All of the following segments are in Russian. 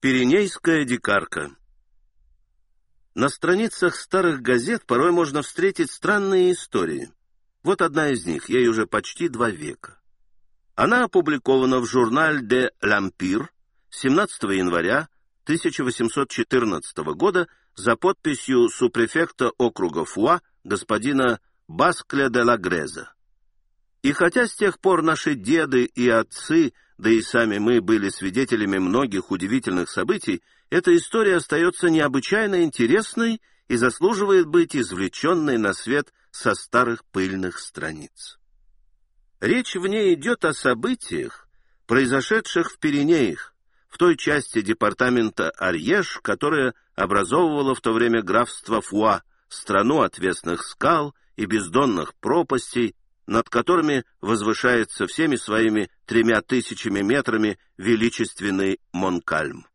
Пиренейская дикарка На страницах старых газет порой можно встретить странные истории. Вот одна из них, ей уже почти два века. Она опубликована в журнале «Де Лампир» 17 января 1814 года за подписью супрефекта округа Фуа господина Баскля де ла Греза. И хотя с тех пор наши деды и отцы – да и сами мы были свидетелями многих удивительных событий, эта история остается необычайно интересной и заслуживает быть извлеченной на свет со старых пыльных страниц. Речь в ней идет о событиях, произошедших в Пиренеях, в той части департамента Арьеш, которая образовывала в то время графство Фуа, страну отвесных скал и бездонных пропастей, над которыми возвышается всеми своими тремя тысячами метрами величественный Монкальм.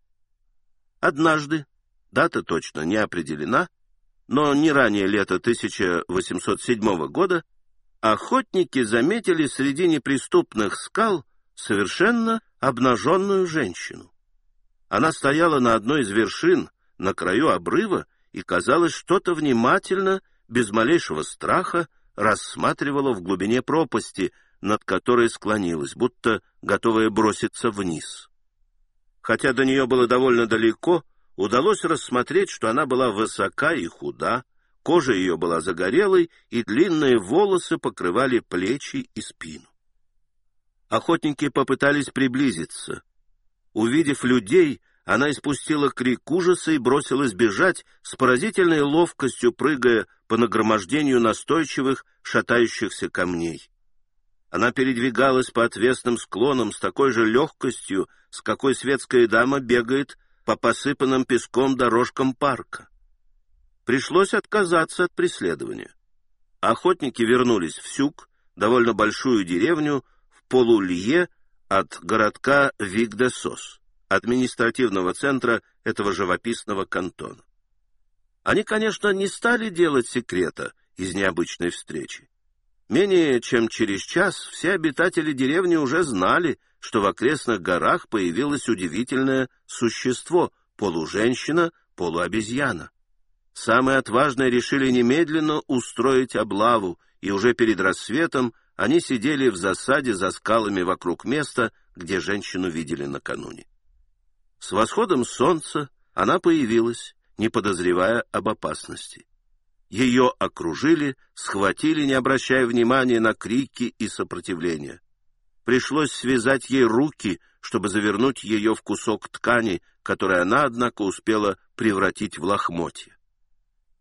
Однажды, дата точно не определена, но не ранее лета 1807 года, охотники заметили среди неприступных скал совершенно обнаженную женщину. Она стояла на одной из вершин, на краю обрыва, и, казалось, что-то внимательно, без малейшего страха, рассматривала в глубине пропасти, над которой склонилась, будто готовая броситься вниз. Хотя до нее было довольно далеко, удалось рассмотреть, что она была высока и худа, кожа ее была загорелой, и длинные волосы покрывали плечи и спину. Охотники попытались приблизиться. Увидев людей, она испустила крик ужаса и бросилась бежать, с поразительной ловкостью прыгая по нагромождению настойчивых, шатающихся камней. Она передвигалась по отвесным склонам с такой же легкостью, с какой светская дама бегает по посыпанным песком дорожкам парка. Пришлось отказаться от преследования. Охотники вернулись в Сюк, довольно большую деревню, в полулье от городка Вигдесос административного центра этого живописного кантона. Они, конечно, не стали делать секрета из необычной встречи. Менее чем через час все обитатели деревни уже знали, что в окрестных горах появилось удивительное существо — полуженщина, полуобезьяна. Самые отважные решили немедленно устроить облаву, и уже перед рассветом они сидели в засаде за скалами вокруг места, где женщину видели накануне. С восходом солнца она появилась, не подозревая об опасности. Ее окружили, схватили, не обращая внимания на крики и сопротивление. Пришлось связать ей руки, чтобы завернуть ее в кусок ткани, который она, однако, успела превратить в лохмотье.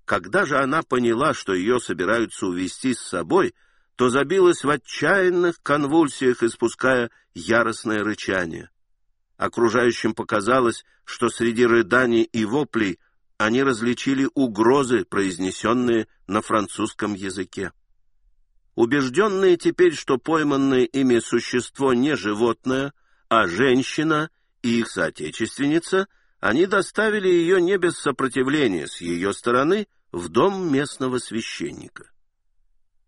Когда же она поняла, что ее собираются увести с собой, то забилась в отчаянных конвульсиях, испуская яростное рычание. Окружающим показалось, что среди рыданий и воплей они различили угрозы, произнесенные на французском языке. Убежденные теперь, что пойманное ими существо не животное, а женщина и их соотечественница, они доставили ее не без сопротивления с ее стороны в дом местного священника.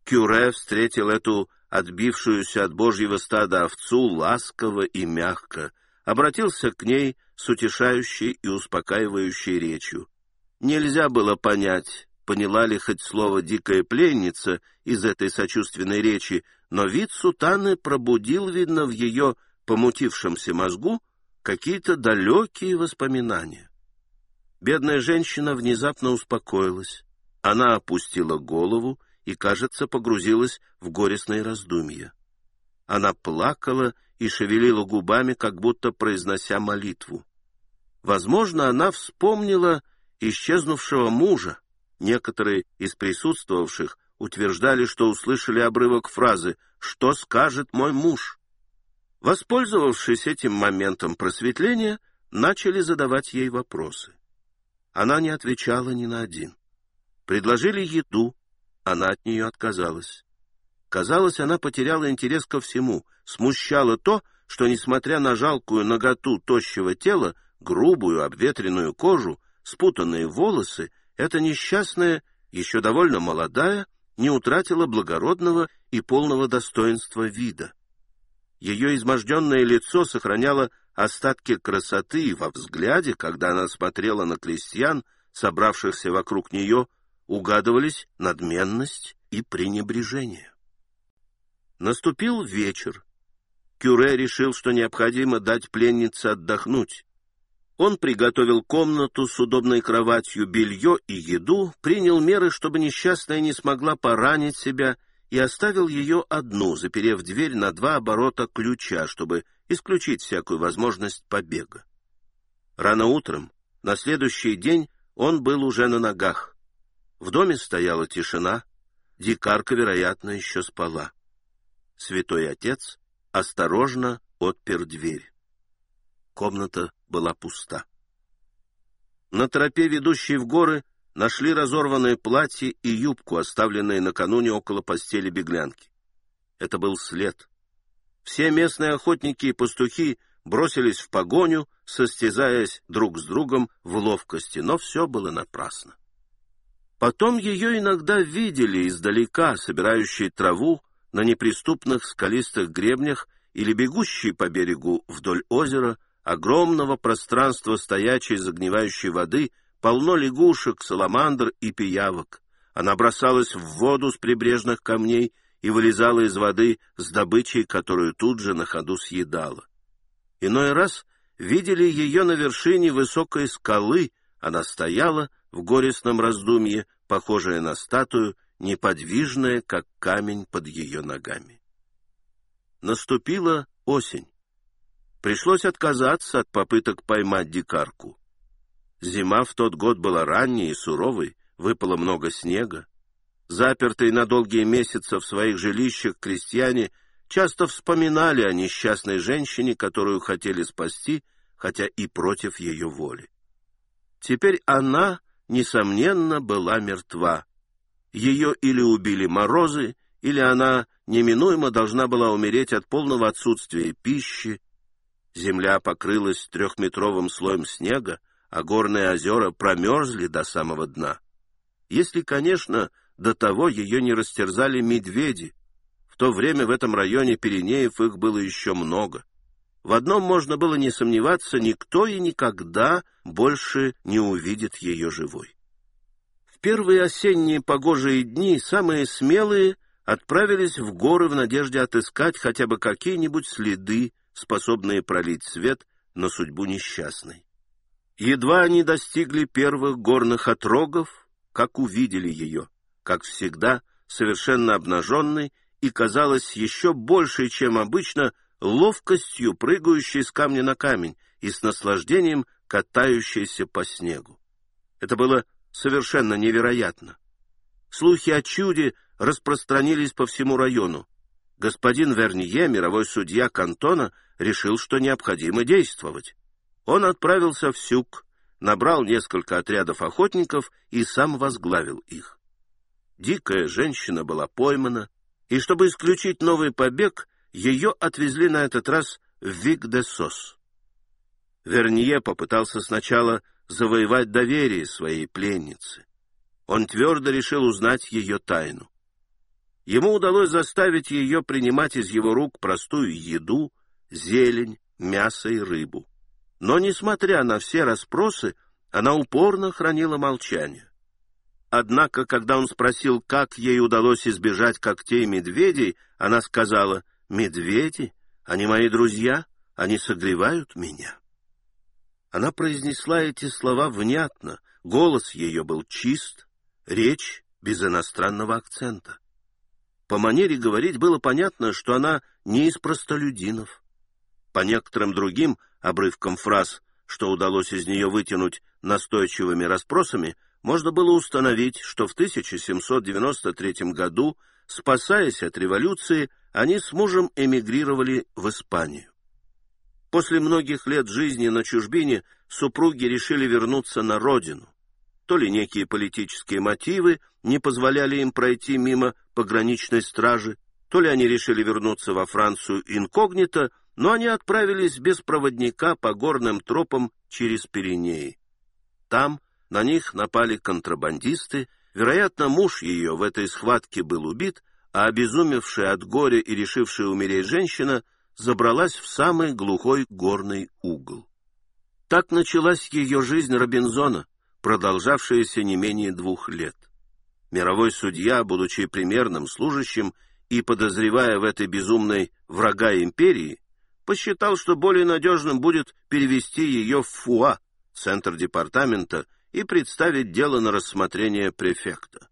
Кюре встретил эту отбившуюся от божьего стада овцу ласково и мягко, обратился к ней с утешающей и успокаивающей речью. Нельзя было понять, поняла ли хоть слово «дикая пленница» из этой сочувственной речи, но вид сутаны пробудил, видно, в ее помутившемся мозгу какие-то далекие воспоминания. Бедная женщина внезапно успокоилась. Она опустила голову и, кажется, погрузилась в горестные раздумья. Она плакала и шевелила губами, как будто произнося молитву. Возможно, она вспомнила исчезнувшего мужа. Некоторые из присутствовавших утверждали, что услышали обрывок фразы «Что скажет мой муж?». Воспользовавшись этим моментом просветления, начали задавать ей вопросы. Она не отвечала ни на один. Предложили еду, она от нее отказалась. Казалось, она потеряла интерес ко всему. Смущало то, что, несмотря на жалкую наготу тощего тела, грубую обветренную кожу, спутанные волосы, эта несчастная, еще довольно молодая, не утратила благородного и полного достоинства вида. Ее изможденное лицо сохраняло остатки красоты и во взгляде, когда она смотрела на крестьян, собравшихся вокруг нее, угадывались надменность и пренебрежение. Наступил вечер. Кюре решил, что необходимо дать пленнице отдохнуть. Он приготовил комнату с удобной кроватью, белье и еду, принял меры, чтобы несчастная не смогла поранить себя, и оставил ее одну, заперев дверь на два оборота ключа, чтобы исключить всякую возможность побега. Рано утром, на следующий день, он был уже на ногах. В доме стояла тишина, дикарка, вероятно, еще спала. Святой Отец осторожно отпер дверь. Комната была пуста. На тропе, ведущей в горы, нашли разорванное платье и юбку, оставленные накануне около постели беглянки. Это был след. Все местные охотники и пастухи бросились в погоню, состязаясь друг с другом в ловкости, но все было напрасно. Потом ее иногда видели издалека, собирающей траву на неприступных скалистых гребнях или бегущей по берегу вдоль озера, огромного пространства стоячей загнивающей воды, полно лягушек, саламандр и пиявок. Она бросалась в воду с прибрежных камней и вылезала из воды с добычей, которую тут же на ходу съедала. Иной раз видели ее на вершине высокой скалы, она стояла в горестном раздумье, похожая на статую, неподвижная, как камень под ее ногами. Наступила осень. Пришлось отказаться от попыток поймать дикарку. Зима в тот год была ранней и суровой, выпало много снега. Запертые на долгие месяцы в своих жилищах крестьяне часто вспоминали о несчастной женщине, которую хотели спасти, хотя и против ее воли. Теперь она, несомненно, была мертва. Ее или убили морозы, или она неминуемо должна была умереть от полного отсутствия пищи. Земля покрылась трехметровым слоем снега, а горные озера промерзли до самого дна. Если, конечно, до того ее не растерзали медведи. В то время в этом районе Пиренеев их было еще много. В одном можно было не сомневаться, никто и никогда больше не увидит ее живой. В первые осенние погожие дни самые смелые отправились в горы в надежде отыскать хотя бы какие-нибудь следы, способные пролить свет на судьбу несчастной. Едва они достигли первых горных отрогов, как увидели ее как всегда, совершенно обнаженной и казалось еще большей, чем обычно, ловкостью прыгающей с камня на камень и с наслаждением катающейся по снегу. Это было совершенно невероятно. Слухи о чуде распространились по всему району. Господин Вернье, мировой судья кантона, решил, что необходимо действовать. Он отправился в Сюк, набрал несколько отрядов охотников и сам возглавил их. Дикая женщина была поймана, и чтобы исключить новый побег, ее отвезли на этот раз в Вик-де-Сос. Вернье попытался сначала завоевать доверие своей пленницы. Он твердо решил узнать ее тайну. Ему удалось заставить ее принимать из его рук простую еду, зелень, мясо и рыбу. Но, несмотря на все расспросы, она упорно хранила молчание. Однако, когда он спросил, как ей удалось избежать когтей медведей, она сказала, «Медведи? Они мои друзья, они согревают меня». Она произнесла эти слова внятно, голос ее был чист, речь без иностранного акцента. По манере говорить было понятно, что она не из простолюдинов. По некоторым другим обрывкам фраз, что удалось из нее вытянуть настойчивыми расспросами, можно было установить, что в 1793 году, спасаясь от революции, они с мужем эмигрировали в Испанию. После многих лет жизни на чужбине супруги решили вернуться на родину. То ли некие политические мотивы не позволяли им пройти мимо пограничной стражи, то ли они решили вернуться во Францию инкогнито, но они отправились без проводника по горным тропам через Пиренеи. Там на них напали контрабандисты, вероятно, муж ее в этой схватке был убит, а обезумевшая от горя и решившая умереть женщина забралась в самый глухой горный угол. Так началась ее жизнь Робинзона, продолжавшаяся не менее двух лет. Мировой судья, будучи примерным служащим и подозревая в этой безумной врага империи, посчитал, что более надежным будет перевести ее в Фуа, центр департамента, и представить дело на рассмотрение префекта.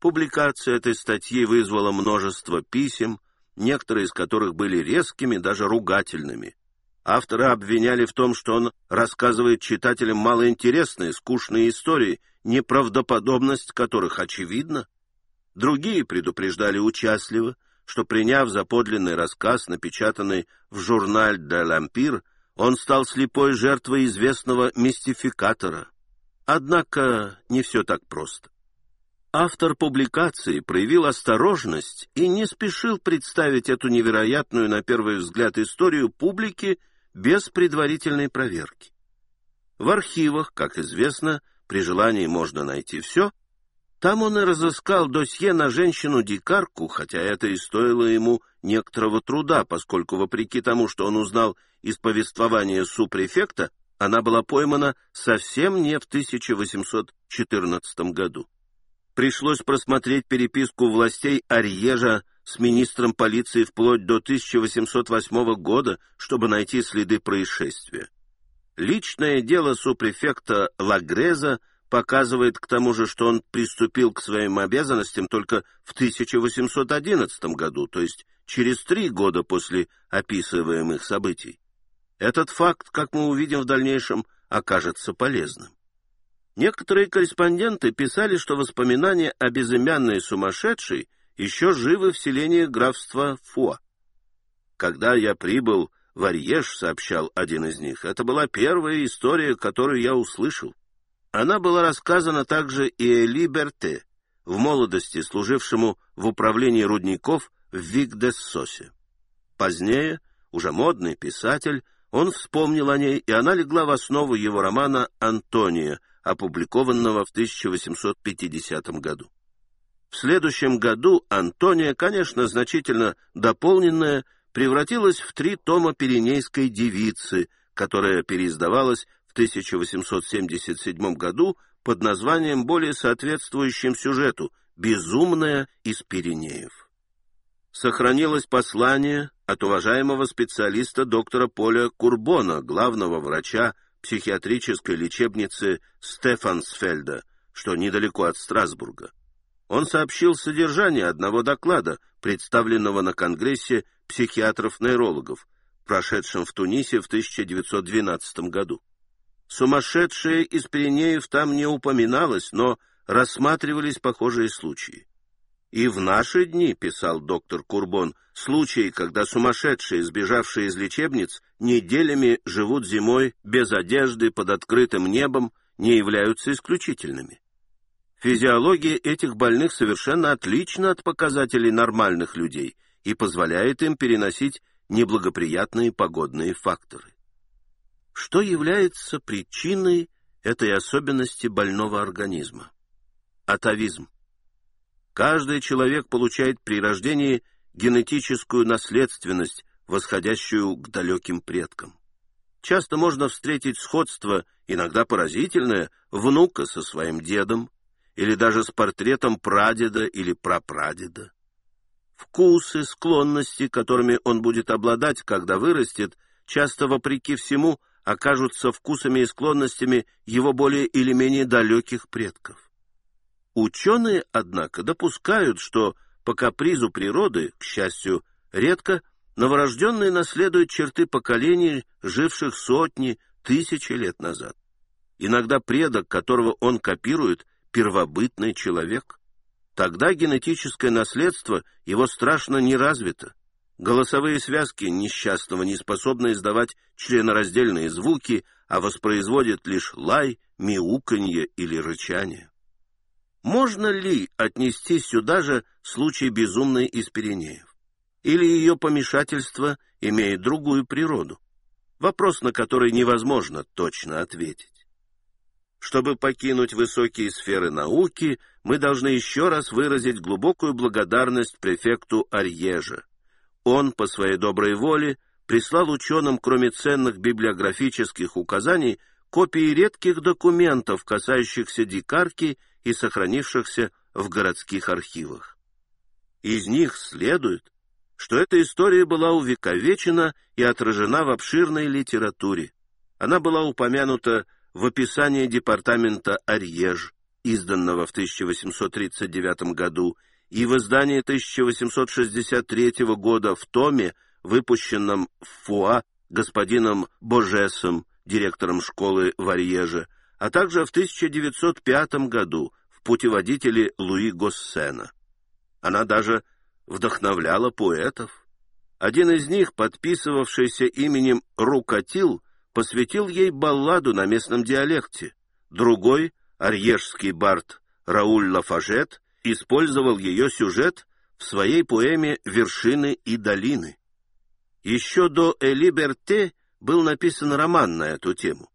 Публикация этой статьи вызвала множество писем, некоторые из которых были резкими, даже ругательными. Авторы обвиняли в том, что он рассказывает читателям малоинтересные, скучные истории, неправдоподобность которых очевидна. Другие предупреждали участливо, что, приняв за подлинный рассказ, напечатанный в журнале «Де Лампир», он стал слепой жертвой известного мистификатора. Однако не все так просто. Автор публикации проявил осторожность и не спешил представить эту невероятную, на первый взгляд, историю публике без предварительной проверки. В архивах, как известно, при желании можно найти все, там он и разыскал досье на женщину-дикарку, хотя это и стоило ему некоторого труда, поскольку, вопреки тому, что он узнал из повествования супрефекта, она была поймана совсем не в 1814 году. Пришлось просмотреть переписку властей Арьежа с министром полиции вплоть до 1808 года, чтобы найти следы происшествия. Личное дело супрефекта Лагреза показывает к тому же, что он приступил к своим обязанностям только в 1811 году, то есть через три года после описываемых событий. Этот факт, как мы увидим в дальнейшем, окажется полезным. Некоторые корреспонденты писали, что воспоминания о безымянной сумасшедшей еще живы в селении графства Фуа. Когда я прибыл в Арьеж, сообщал один из них, это была первая история, которую я услышал. Она была рассказана также и Эли Берте, в молодости служившему в управлении рудников в Вик-де-Сосе. Позднее, уже модный писатель, он вспомнил о ней, и она легла в основу его романа «Антония», опубликованного в 1850 году. В следующем году «Антония», конечно, значительно дополненная, превратилась в три тома «Пиренейской девицы», которая переиздавалась в 1877 году под названием, более соответствующим сюжету «Безумная из Пиренеев». Сохранилось послание от уважаемого специалиста доктора Поля Курбона, главного врача психиатрической лечебницы Стефансфельда, что недалеко от Страсбурга. Он сообщил содержание одного доклада, представленного на Конгрессе психиатров-нейрологов, прошедшем в Тунисе в 1912 году. Сумасшедшие из Пиренеев там не упоминалось, но рассматривались похожие случаи. И в наши дни, писал доктор Курбон, случаи, когда сумасшедшие, сбежавшие из лечебниц, неделями живут зимой без одежды под открытым небом, не являются исключительными. Физиология этих больных совершенно отлична от показателей нормальных людей и позволяет им переносить неблагоприятные погодные факторы. Что является причиной этой особенности больного организма? Атовизм. Каждый человек получает при рождении генетическую наследственность, восходящую к далеким предкам. Часто можно встретить сходство, иногда поразительное, внука со своим дедом, или даже с портретом прадеда или прапрадеда. Вкусы, склонности, которыми он будет обладать, когда вырастет, часто, вопреки всему, окажутся вкусами и склонностями его более или менее далеких предков. Ученые, однако, допускают, что по капризу природы, к счастью, редко новорожденные наследуют черты поколений, живших сотни, тысячи лет назад. Иногда предок, которого он копирует, первобытный человек. Тогда генетическое наследство его страшно не развито. Голосовые связки несчастного не способны издавать членораздельные звуки, а воспроизводят лишь лай, мяуканье или рычание. Можно ли отнести сюда же случай безумной из Пиренеев? Или ее помешательство имеет другую природу? Вопрос, на который невозможно точно ответить. Чтобы покинуть высокие сферы науки, мы должны еще раз выразить глубокую благодарность префекту Арьежа. Он по своей доброй воле прислал ученым, кроме ценных библиографических указаний, копии редких документов, касающихся дикарки и сохранившихся в городских архивах. Из них следует, что эта история была увековечена и отражена в обширной литературе. Она была упомянута в описании департамента Арьеж, изданного в 1839 году, и в издании 1863 года в томе, выпущенном в Фуа господином Божесом, директором школы в Арьеже, а также в 1905 году в путеводителе Луи Госсена. Она даже вдохновляла поэтов. Один из них, подписывавшийся именем Рукатил, посвятил ей балладу на местном диалекте. Другой, арьежский бард Рауль Лафажет, использовал ее сюжет в своей поэме «Вершины и долины». Еще до «Элиберте» был написан роман на эту тему.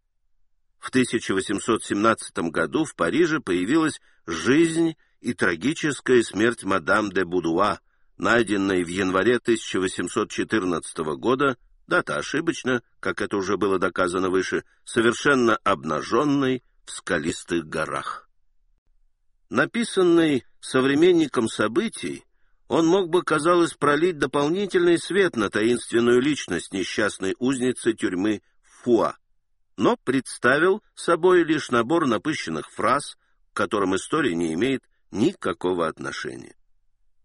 В 1817 году в Париже появилась «Жизнь и трагическая смерть мадам де Будуа», найденной в январе 1814 года, дата ошибочна, как это уже было доказано выше, совершенно обнаженной в скалистых горах. Написанный современником событий, он мог бы, казалось, пролить дополнительный свет на таинственную личность несчастной узницы тюрьмы Фуа, но представил собой лишь набор напыщенных фраз, к которым история не имеет никакого отношения.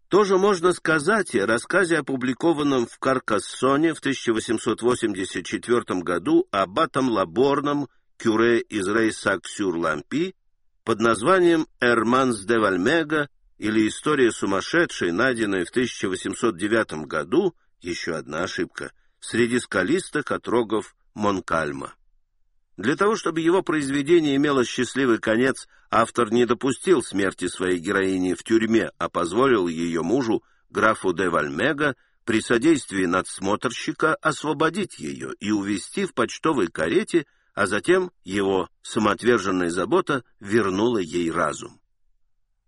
Тоже можно сказать и о рассказе, опубликованном в Каркассоне в 1884 году аббатом Лаборном Кюре из Рейсак-Сюр-Лампи под названием «Эрманс де Вальмега» или «История сумасшедшей», найденная в 1809 году, еще одна ошибка, среди скалистых отрогов Монкальма. Для того, чтобы его произведение имело счастливый конец, автор не допустил смерти своей героини в тюрьме, а позволил ее мужу, графу де Вальмега, при содействии надсмотрщика освободить ее и увезти в почтовой карете, а затем его самоотверженная забота вернула ей разум.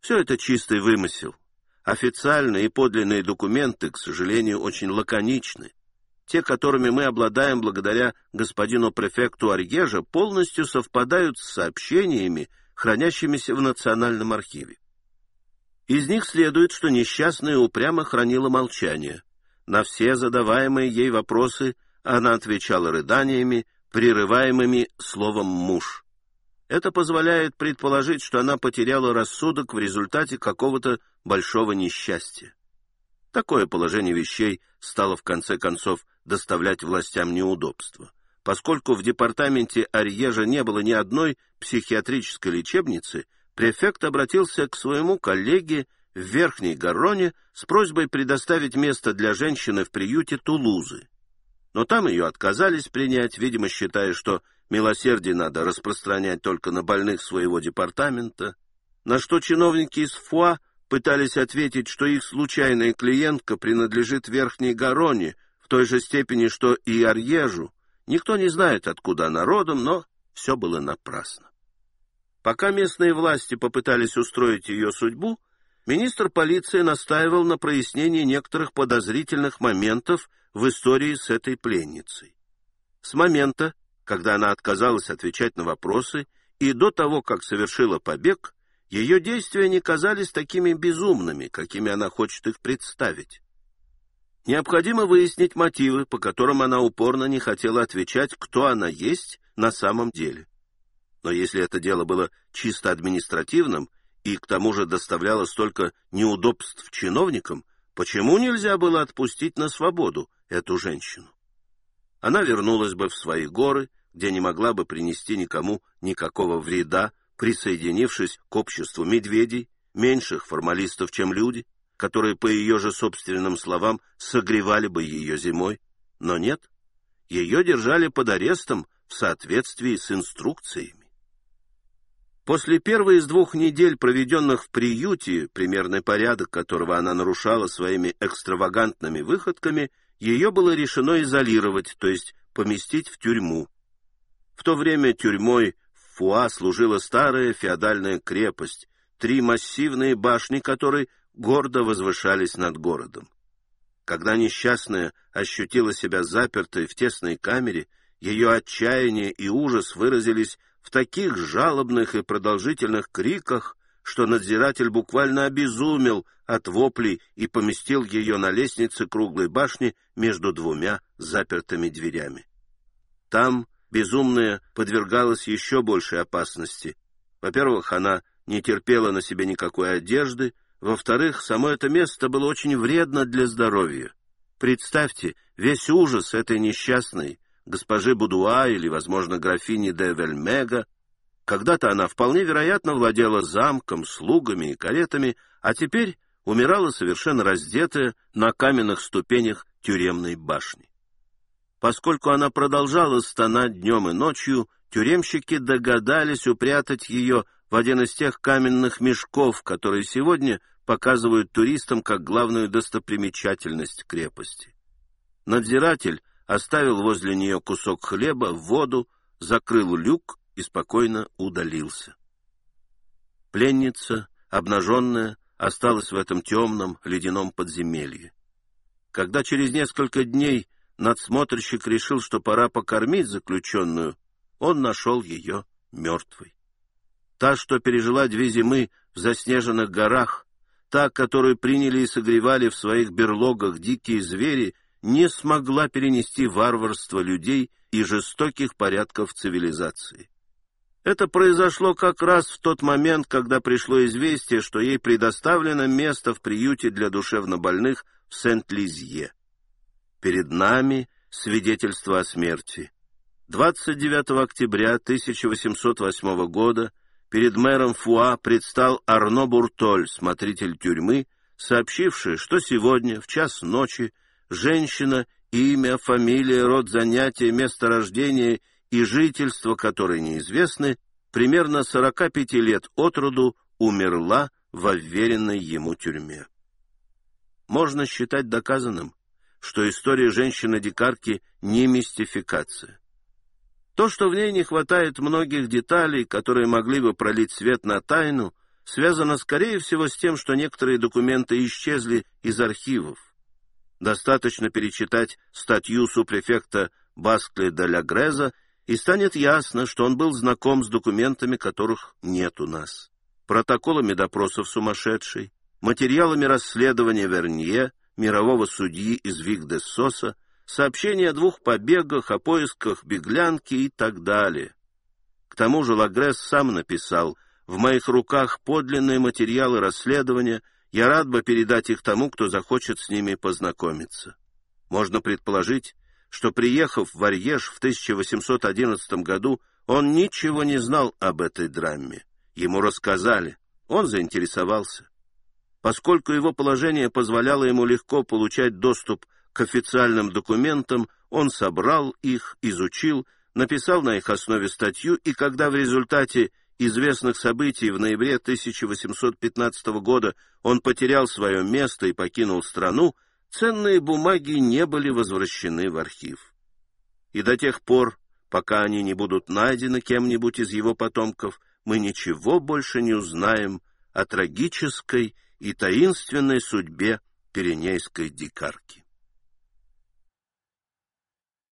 Все это чистый вымысел. Официальные и подлинные документы, к сожалению, очень лаконичны те, которыми мы обладаем благодаря господину префекту Арьежа, полностью совпадают с сообщениями, хранящимися в Национальном архиве. Из них следует, что несчастная упрямо хранила молчание. На все задаваемые ей вопросы она отвечала рыданиями, прерываемыми словом «муж». Это позволяет предположить, что она потеряла рассудок в результате какого-то большого несчастья. Такое положение вещей стало в конце концов доставлять властям неудобства. Поскольку в департаменте Арьежа не было ни одной психиатрической лечебницы, префект обратился к своему коллеге в Верхней Гарроне с просьбой предоставить место для женщины в приюте Тулузы. Но там ее отказались принять, видимо, считая, что милосердие надо распространять только на больных своего департамента, на что чиновники из ФУА пытались ответить, что их случайная клиентка принадлежит Верхней Гароне, в той же степени, что и Арьежу. Никто не знает, откуда она родом, но все было напрасно. Пока местные власти попытались устроить ее судьбу, министр полиции настаивал на прояснении некоторых подозрительных моментов в истории с этой пленницей. С момента, когда она отказалась отвечать на вопросы, и до того, как совершила побег, ее действия не казались такими безумными, какими она хочет их представить. Необходимо выяснить мотивы, по которым она упорно не хотела отвечать, кто она есть на самом деле. Но если это дело было чисто административным и к тому же доставляло столько неудобств чиновникам, почему нельзя было отпустить на свободу эту женщину? Она вернулась бы в свои горы, где не могла бы принести никому никакого вреда, присоединившись к обществу медведей, меньших формалистов, чем люди, которые, по ее же собственным словам, согревали бы ее зимой. Но нет, ее держали под арестом в соответствии с инструкциями. После первой из двух недель, проведенных в приюте, примерный порядок которого она нарушала своими экстравагантными выходками, ее было решено изолировать, то есть поместить в тюрьму. В то время тюрьмой Фуа служила старая феодальная крепость, три массивные башни которой гордо возвышались над городом. Когда несчастная ощутила себя запертой в тесной камере, ее отчаяние и ужас выразились в таких жалобных и продолжительных криках, что надзиратель буквально обезумел от воплей и поместил ее на лестнице круглой башни между двумя запертыми дверями. Там безумная подвергалась еще большей опасности. Во-первых, она не терпела на себе никакой одежды, во-вторых, само это место было очень вредно для здоровья. Представьте, весь ужас этой несчастной госпожи Будуа или, возможно, графини де Вельмега. Когда-то она вполне вероятно владела замком, слугами и каретами, а теперь умирала совершенно раздетая на каменных ступенях тюремной башни. Поскольку она продолжала стонать днем и ночью, тюремщики догадались упрятать ее в один из тех каменных мешков, которые сегодня показывают туристам как главную достопримечательность крепости. Надзиратель оставил возле нее кусок хлеба, воду, закрыл люк и спокойно удалился. Пленница, обнаженная, осталась в этом темном ледяном подземелье. Когда через несколько дней надсмотрщик решил, что пора покормить заключенную, он нашел ее мертвой. Та, что пережила две зимы в заснеженных горах, та, которую приняли и согревали в своих берлогах дикие звери, не смогла перенести варварство людей и жестоких порядков цивилизации. Это произошло как раз в тот момент, когда пришло известие, что ей предоставлено место в приюте для душевнобольных в Сент-Лизье. Перед нами свидетельство о смерти. 29 октября 1808 года перед мэром Фуа предстал Арно Буртоль, смотритель тюрьмы, сообщивший, что сегодня, в час ночи, женщина, имя, фамилия, род занятия, место рождения и жительство которой неизвестны, примерно 45 лет от роду умерла в уверенной ему тюрьме. Можно считать доказанным, что история женщины-дикарки не мистификация. То, что в ней не хватает многих деталей, которые могли бы пролить свет на тайну, связано, скорее всего, с тем, что некоторые документы исчезли из архивов. Достаточно перечитать статью супрефекта Баскле де ля и станет ясно, что он был знаком с документами, которых нет у нас. Протоколами допросов сумасшедшей, материалами расследования Вернье, мирового судьи из Вик-де-Соса, сообщения о двух побегах, о поисках беглянки и так далее. К тому же Лагресс сам написал «В моих руках подлинные материалы расследования, я рад бы передать их тому, кто захочет с ними познакомиться». Можно предположить, что, приехав в Арьеж в 1811 году, он ничего не знал об этой драме. Ему рассказали, он заинтересовался. Поскольку его положение позволяло ему легко получать доступ к официальным документам, он собрал их, изучил, написал на их основе статью, и когда в результате известных событий в ноябре 1815 года он потерял свое место и покинул страну, ценные бумаги не были возвращены в архив. И до тех пор, пока они не будут найдены кем-нибудь из его потомков, мы ничего больше не узнаем о трагической и таинственной судьбе пиренейской дикарки.